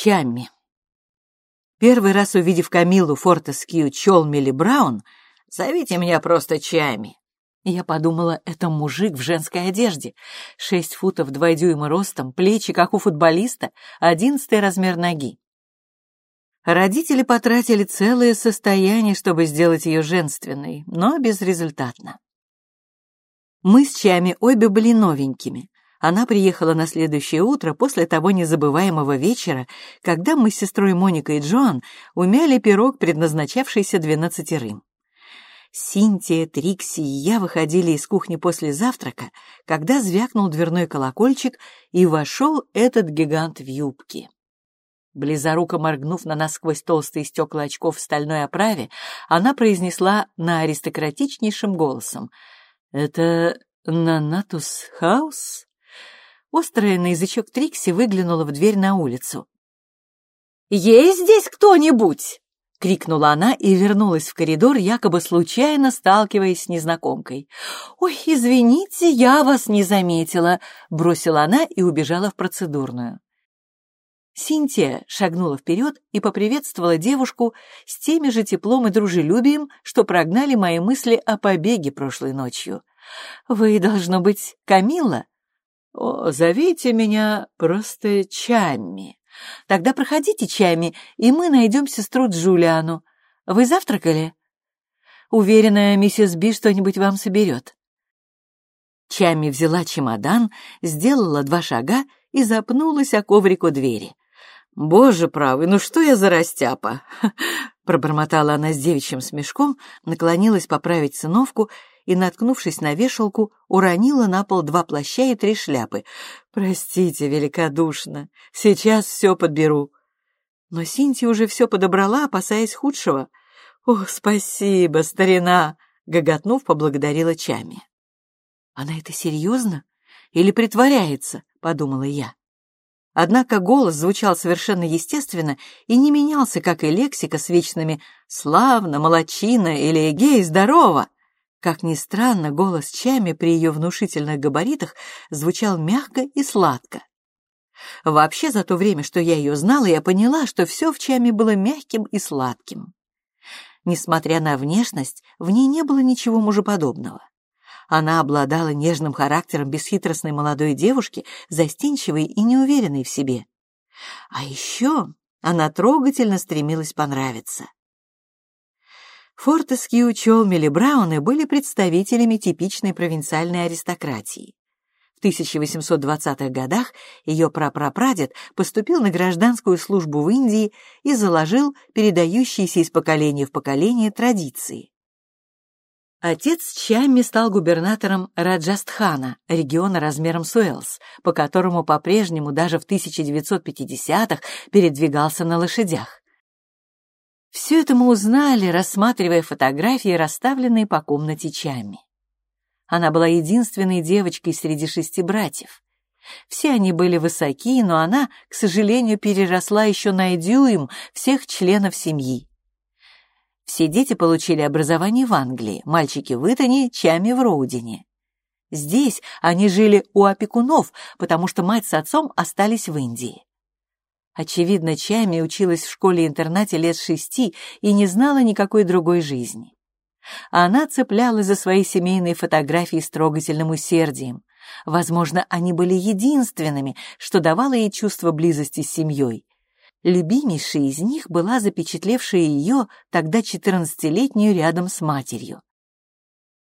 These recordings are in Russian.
Чамми. Первый раз увидев Камилу Фортескью Чолмели Браун, зовите меня просто Чами. Я подумала, это мужик в женской одежде. Шесть футов два дюйма ростом, плечи, как у футболиста, одиннадцатый размер ноги. Родители потратили целое состояние, чтобы сделать ее женственной, но безрезультатно. Мы с Чами обе были новенькими. Она приехала на следующее утро после того незабываемого вечера, когда мы с сестрой Моникой и Джоан умяли пирог, предназначавшийся двенадцатерым. Синтия, Трикси и я выходили из кухни после завтрака, когда звякнул дверной колокольчик, и вошел этот гигант в юбке. Близоруко моргнув на нас сквозь толстые стекла очков в стальной оправе, она произнесла на аристократичнейшим голосом. «Это Нанатус Хаус?» Острая на язычок Трикси выглянула в дверь на улицу. «Есть здесь кто-нибудь?» — крикнула она и вернулась в коридор, якобы случайно сталкиваясь с незнакомкой. «Ой, извините, я вас не заметила», — бросила она и убежала в процедурную. Синтия шагнула вперед и поприветствовала девушку с теми же теплом и дружелюбием, что прогнали мои мысли о побеге прошлой ночью. «Вы, должно быть, Камилла?» «О, зовите меня просто Чамми. Тогда проходите, Чамми, и мы найдем сестру Джулиану. Вы завтракали?» «Уверена, миссис Би что-нибудь вам соберет». Чамми взяла чемодан, сделала два шага и запнулась о коврик у двери. «Боже правый, ну что я за растяпа!» Пробормотала она с девичьим смешком, наклонилась поправить сыновку и, наткнувшись на вешалку, уронила на пол два плаща и три шляпы. «Простите великодушно, сейчас все подберу». Но Синтия уже все подобрала, опасаясь худшего. «Ох, спасибо, старина!» — гоготнув, поблагодарила Чами. «Она это серьезно? Или притворяется?» — подумала я. Однако голос звучал совершенно естественно и не менялся, как и лексика с вечными «славно», «молодчина» или «гей, здорово». Как ни странно, голос Чами при ее внушительных габаритах звучал мягко и сладко. Вообще, за то время, что я ее знала, я поняла, что все в Чами было мягким и сладким. Несмотря на внешность, в ней не было ничего мужеподобного. Она обладала нежным характером бесхитростной молодой девушки, застенчивой и неуверенной в себе. А еще она трогательно стремилась понравиться. Фортескью, Чолмели, Брауны были представителями типичной провинциальной аристократии. В 1820-х годах ее прапрапрадед поступил на гражданскую службу в Индии и заложил передающиеся из поколения в поколение традиции. Отец Чамми стал губернатором Раджастхана, региона размером с Уэллс, по которому по-прежнему даже в 1950-х передвигался на лошадях. Все это мы узнали, рассматривая фотографии, расставленные по комнате Чами. Она была единственной девочкой среди шести братьев. Все они были высоки, но она, к сожалению, переросла еще на дюйм всех членов семьи. Все дети получили образование в Англии, мальчики в Итоне, Чами в Роудине. Здесь они жили у опекунов, потому что мать с отцом остались в Индии. Очевидно, Чами училась в школе-интернате лет шести и не знала никакой другой жизни. Она цеплялась за свои семейные фотографии с трогательным усердием. Возможно, они были единственными, что давало ей чувство близости с семьей. Любимейшей из них была запечатлевшая ее, тогда четырнадцатилетнюю, рядом с матерью.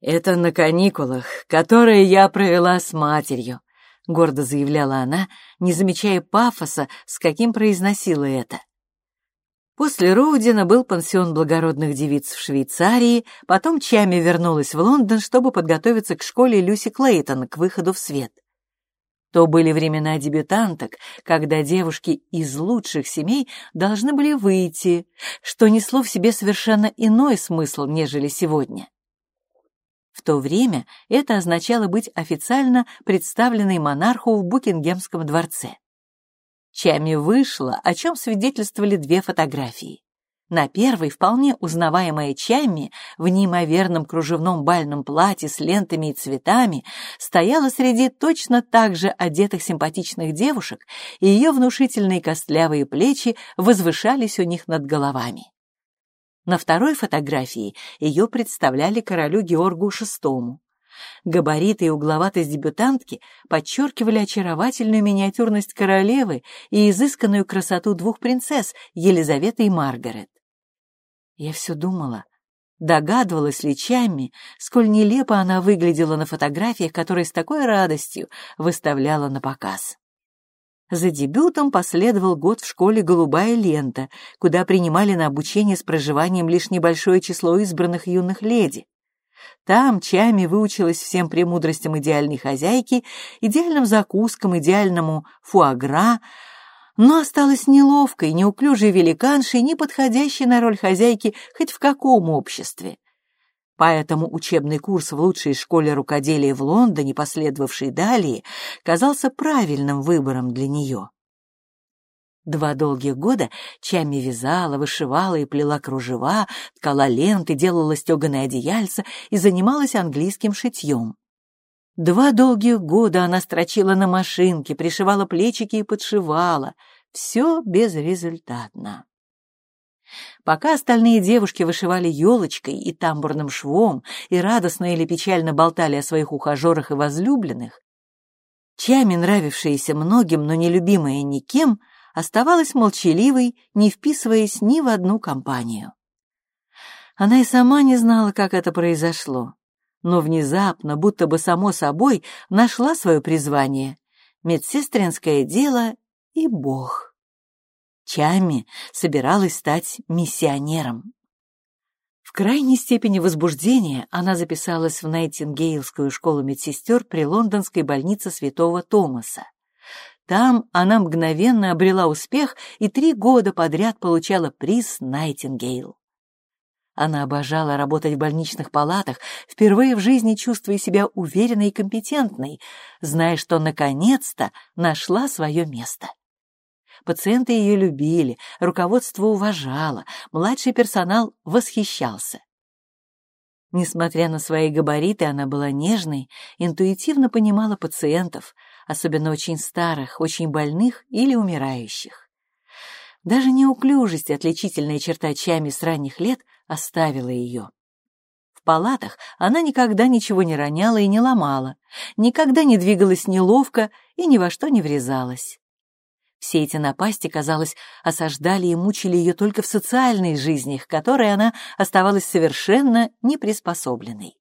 «Это на каникулах, которые я провела с матерью», — гордо заявляла она, не замечая пафоса, с каким произносила это. После Роудина был пансион благородных девиц в Швейцарии, потом Чами вернулась в Лондон, чтобы подготовиться к школе Люси Клейтон к выходу в свет. То были времена дебютанток, когда девушки из лучших семей должны были выйти, что несло в себе совершенно иной смысл, нежели сегодня. В то время это означало быть официально представленной монарху в Букингемском дворце. Чами вышла, о чем свидетельствовали две фотографии. На первой вполне узнаваемая Чамми в неимоверном кружевном бальном платье с лентами и цветами стояла среди точно так же одетых симпатичных девушек, и ее внушительные костлявые плечи возвышались у них над головами. На второй фотографии ее представляли королю Георгу VI. Габариты и угловатость дебютантки подчеркивали очаровательную миниатюрность королевы и изысканную красоту двух принцесс Елизаветы и Маргарет. Я все думала, догадывалась ли Чамми, сколь нелепо она выглядела на фотографиях, которые с такой радостью выставляла на показ. За дебютом последовал год в школе «Голубая лента», куда принимали на обучение с проживанием лишь небольшое число избранных юных леди. Там Чами выучилась всем премудростям идеальной хозяйки, идеальным закускам, идеальному фуагра, но осталась неловкой, неуклюжей великаншей, не подходящей на роль хозяйки хоть в каком обществе. Поэтому учебный курс в лучшей школе рукоделия в Лондоне, последовавший далее, казался правильным выбором для нее. Два долгих года Чами вязала, вышивала и плела кружева, ткала ленты, делала стеганые одеяльца и занималась английским шитьем. Два долгих года она строчила на машинке, пришивала плечики и подшивала. Все безрезультатно. Пока остальные девушки вышивали елочкой и тамбурным швом и радостно или печально болтали о своих ухажерах и возлюбленных, Чами, нравившаяся многим, но не любимая никем, оставалась молчаливой, не вписываясь ни в одну компанию. Она и сама не знала, как это произошло но внезапно, будто бы само собой, нашла свое призвание — медсестринское дело и Бог. Чами собиралась стать миссионером. В крайней степени возбуждения она записалась в Найтингейлскую школу медсестер при лондонской больнице Святого Томаса. Там она мгновенно обрела успех и три года подряд получала приз Найтингейл. Она обожала работать в больничных палатах, впервые в жизни чувствуя себя уверенной и компетентной, зная, что наконец-то нашла свое место. Пациенты ее любили, руководство уважало, младший персонал восхищался. Несмотря на свои габариты, она была нежной, интуитивно понимала пациентов, особенно очень старых, очень больных или умирающих. Даже неуклюжесть, отличительная черта Чами с ранних лет, оставила ее. В палатах она никогда ничего не роняла и не ломала, никогда не двигалась неловко и ни во что не врезалась. Все эти напасти, казалось, осаждали и мучили ее только в социальной жизни, к которой она оставалась совершенно неприспособленной.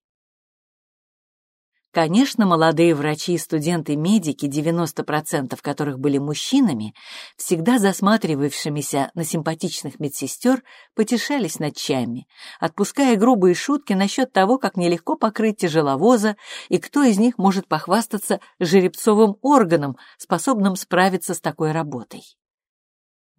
Конечно, молодые врачи и студенты-медики, 90% которых были мужчинами, всегда засматривавшимися на симпатичных медсестер, потешались над чами, отпуская грубые шутки насчет того, как нелегко покрыть тяжеловоза и кто из них может похвастаться жеребцовым органом, способным справиться с такой работой.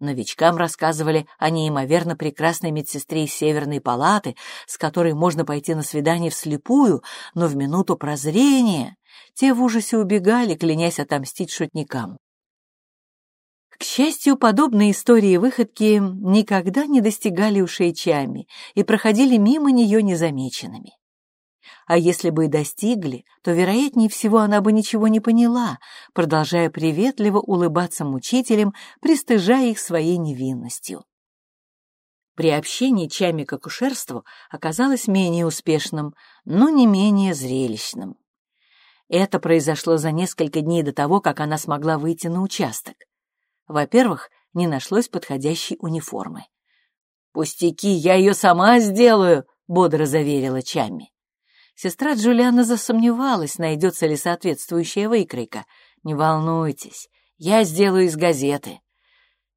Новичкам рассказывали о неимоверно прекрасной медсестре из Северной палаты, с которой можно пойти на свидание вслепую, но в минуту прозрения те в ужасе убегали, клянясь отомстить шутникам. К счастью, подобные истории выходки никогда не достигали ушей Чами и проходили мимо нее незамеченными а если бы и достигли, то, вероятнее всего, она бы ничего не поняла, продолжая приветливо улыбаться мучителям, пристыжая их своей невинностью. Приобщение Чами к акушерству оказалось менее успешным, но не менее зрелищным. Это произошло за несколько дней до того, как она смогла выйти на участок. Во-первых, не нашлось подходящей униформы. «Пустяки, я ее сама сделаю», — бодро заверила Чами. Сестра Джулиана засомневалась, найдется ли соответствующая выкройка. «Не волнуйтесь, я сделаю из газеты».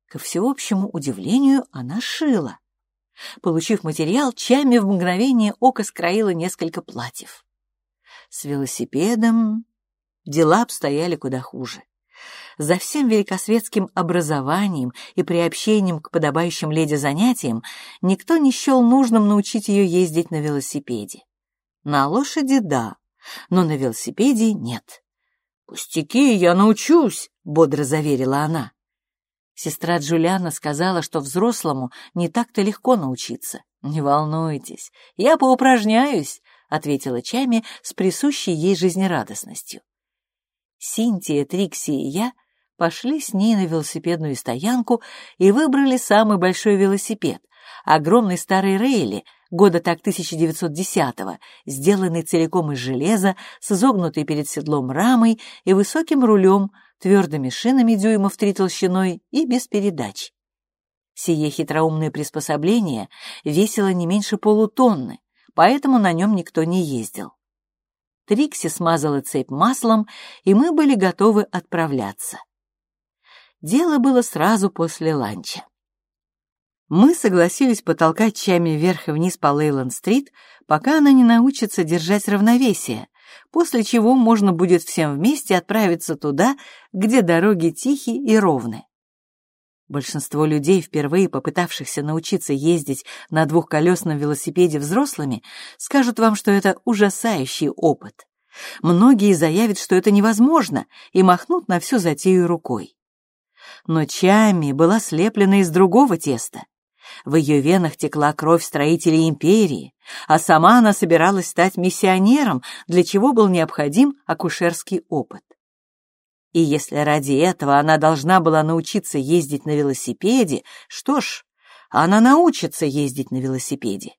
Ко всеобщему удивлению она шила. Получив материал, Чами в мгновение ока скроила несколько платьев. С велосипедом дела обстояли куда хуже. За всем великосветским образованием и приобщением к подобающим леди занятиям никто не счел нужным научить ее ездить на велосипеде. На лошади — да, но на велосипеде — нет. «Пустяки, я научусь», — бодро заверила она. Сестра Джулиана сказала, что взрослому не так-то легко научиться. «Не волнуйтесь, я поупражняюсь», — ответила Чами с присущей ей жизнерадостностью. Синтия, Трикси и я пошли с ней на велосипедную стоянку и выбрали самый большой велосипед, огромный старый Рейли, года так 1910-го, сделанный целиком из железа, с изогнутой перед седлом рамой и высоким рулем, твердыми шинами дюймов три толщиной и без передач. Сие хитроумное приспособление весило не меньше полутонны, поэтому на нем никто не ездил. Трикси смазала цепь маслом, и мы были готовы отправляться. Дело было сразу после ланча. Мы согласились потолкать Чами вверх и вниз по Лейланд-стрит, пока она не научится держать равновесие, после чего можно будет всем вместе отправиться туда, где дороги тихие и ровны. Большинство людей, впервые попытавшихся научиться ездить на двухколесном велосипеде взрослыми, скажут вам, что это ужасающий опыт. Многие заявят, что это невозможно, и махнут на всю затею рукой. Но Чами была слеплена из другого теста. В ее венах текла кровь строителей империи, а сама она собиралась стать миссионером, для чего был необходим акушерский опыт. И если ради этого она должна была научиться ездить на велосипеде, что ж, она научится ездить на велосипеде.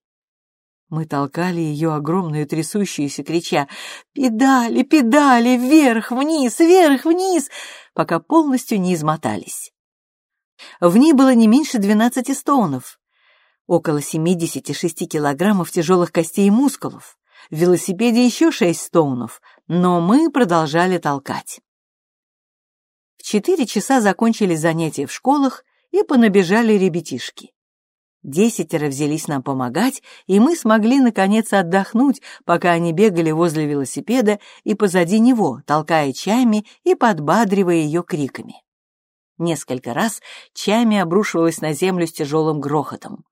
Мы толкали ее огромную трясущуюся, крича «Педали, педали, вверх, вниз, вверх, вниз!», пока полностью не измотались. В ней было не меньше 12 стоунов, около 76 килограммов тяжелых костей и мускулов. В велосипеде еще 6 стоунов, но мы продолжали толкать. В 4 часа закончились занятия в школах и понабежали ребятишки. Десятеро взялись нам помогать, и мы смогли, наконец, отдохнуть, пока они бегали возле велосипеда и позади него, толкая чами и подбадривая ее криками. Несколько раз Чами обрушивалась на землю с тяжелым грохотом.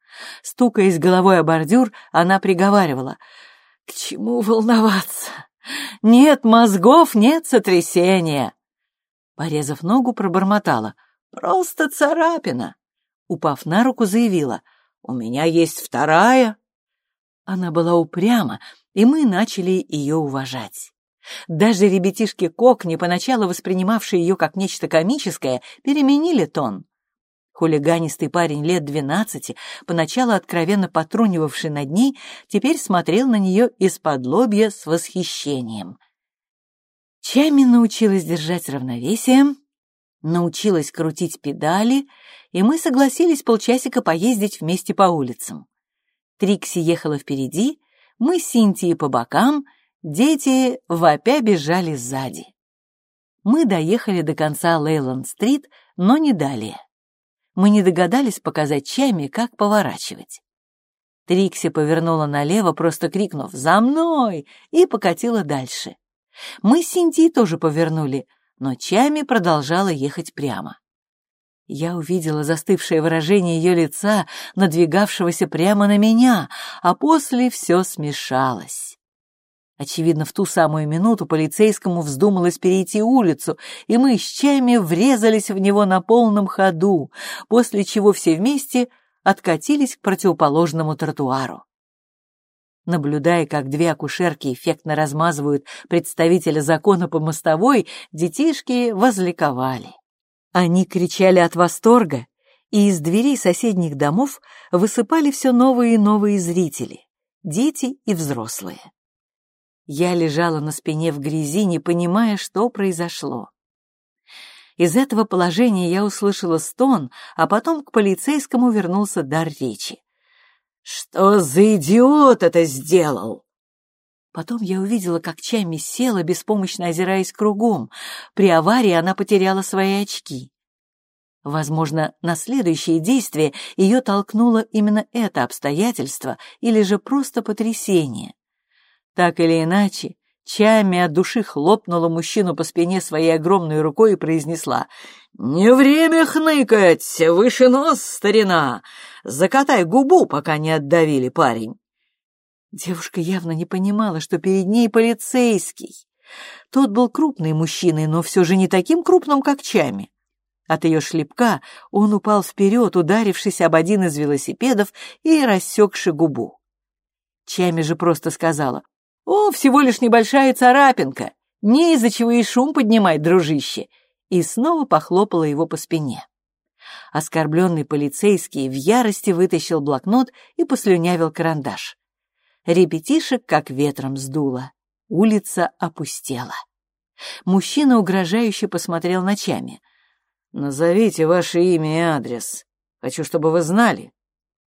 Стукаясь головой о бордюр, она приговаривала. «К чему волноваться? Нет мозгов, нет сотрясения!» Порезав ногу, пробормотала. «Просто царапина!» Упав на руку, заявила. «У меня есть вторая!» Она была упряма, и мы начали ее уважать. Даже ребятишки Кокни, поначалу воспринимавшие ее как нечто комическое, переменили тон. Хулиганистый парень лет двенадцати, поначалу откровенно потрунивавший над ней, теперь смотрел на нее из-под лобья с восхищением. Чами научилась держать равновесие, научилась крутить педали, и мы согласились полчасика поездить вместе по улицам. Трикси ехала впереди, мы с Синтией по бокам — Дети вопя бежали сзади. Мы доехали до конца Лейланд-стрит, но не далее. Мы не догадались показать Чами, как поворачивать. Трикси повернула налево, просто крикнув «За мной!» и покатила дальше. Мы с Синтией тоже повернули, но Чами продолжала ехать прямо. Я увидела застывшее выражение ее лица, надвигавшегося прямо на меня, а после все смешалось. Очевидно, в ту самую минуту полицейскому вздумалось перейти улицу, и мы с чаями врезались в него на полном ходу, после чего все вместе откатились к противоположному тротуару. Наблюдая, как две акушерки эффектно размазывают представителя закона по мостовой, детишки возликовали. Они кричали от восторга, и из дверей соседних домов высыпали все новые и новые зрители — дети и взрослые. Я лежала на спине в грязи, не понимая, что произошло. Из этого положения я услышала стон, а потом к полицейскому вернулся дар речи. «Что за идиот это сделал?» Потом я увидела, как Чами села, беспомощно озираясь кругом. При аварии она потеряла свои очки. Возможно, на следующее действие ее толкнуло именно это обстоятельство или же просто потрясение. Так или иначе, Чами от души хлопнула мужчину по спине своей огромной рукой и произнесла «Не время хныкать! Выше нос, старина! Закатай губу, пока не отдавили парень!» Девушка явно не понимала, что перед ней полицейский. Тот был крупный мужчиной, но все же не таким крупным, как Чами. От ее шлепка он упал вперед, ударившись об один из велосипедов и рассекши губу. Чами же просто сказала, «О, всего лишь небольшая царапинка, не из-за чего и шум поднимать, дружище», и снова похлопала его по спине. Оскорбленный полицейский в ярости вытащил блокнот и послюнявил карандаш. Ребятишек как ветром сдуло. Улица опустела. Мужчина угрожающе посмотрел ночами. «Назовите ваше имя и адрес. Хочу, чтобы вы знали.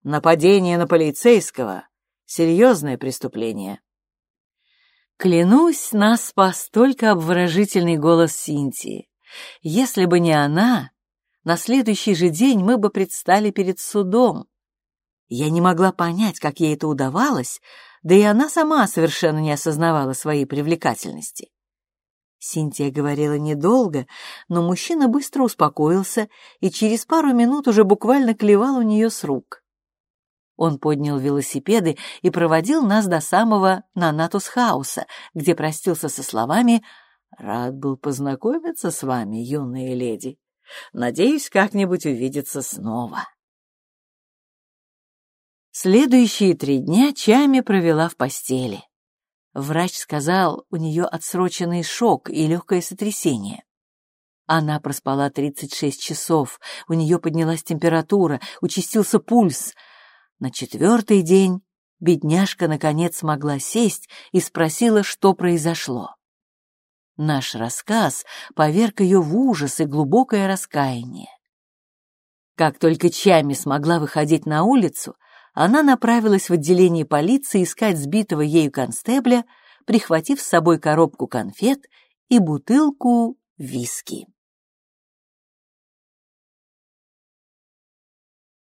Нападение на полицейского — серьезное преступление». Клянусь, нас спас только обворожительный голос Синтии. Если бы не она, на следующий же день мы бы предстали перед судом. Я не могла понять, как ей это удавалось, да и она сама совершенно не осознавала своей привлекательности. Синтия говорила недолго, но мужчина быстро успокоился и через пару минут уже буквально клевал у нее с рук. Он поднял велосипеды и проводил нас до самого Нанатус-хауса, где простился со словами «Рад был познакомиться с вами, юная леди. Надеюсь, как-нибудь увидеться снова». Следующие три дня Чами провела в постели. Врач сказал, у нее отсроченный шок и легкое сотрясение. Она проспала 36 часов, у нее поднялась температура, участился пульс. На четвертый день бедняжка наконец смогла сесть и спросила, что произошло. Наш рассказ поверг ее в ужас и глубокое раскаяние. Как только Чами смогла выходить на улицу, она направилась в отделение полиции искать сбитого ею констебля, прихватив с собой коробку конфет и бутылку виски.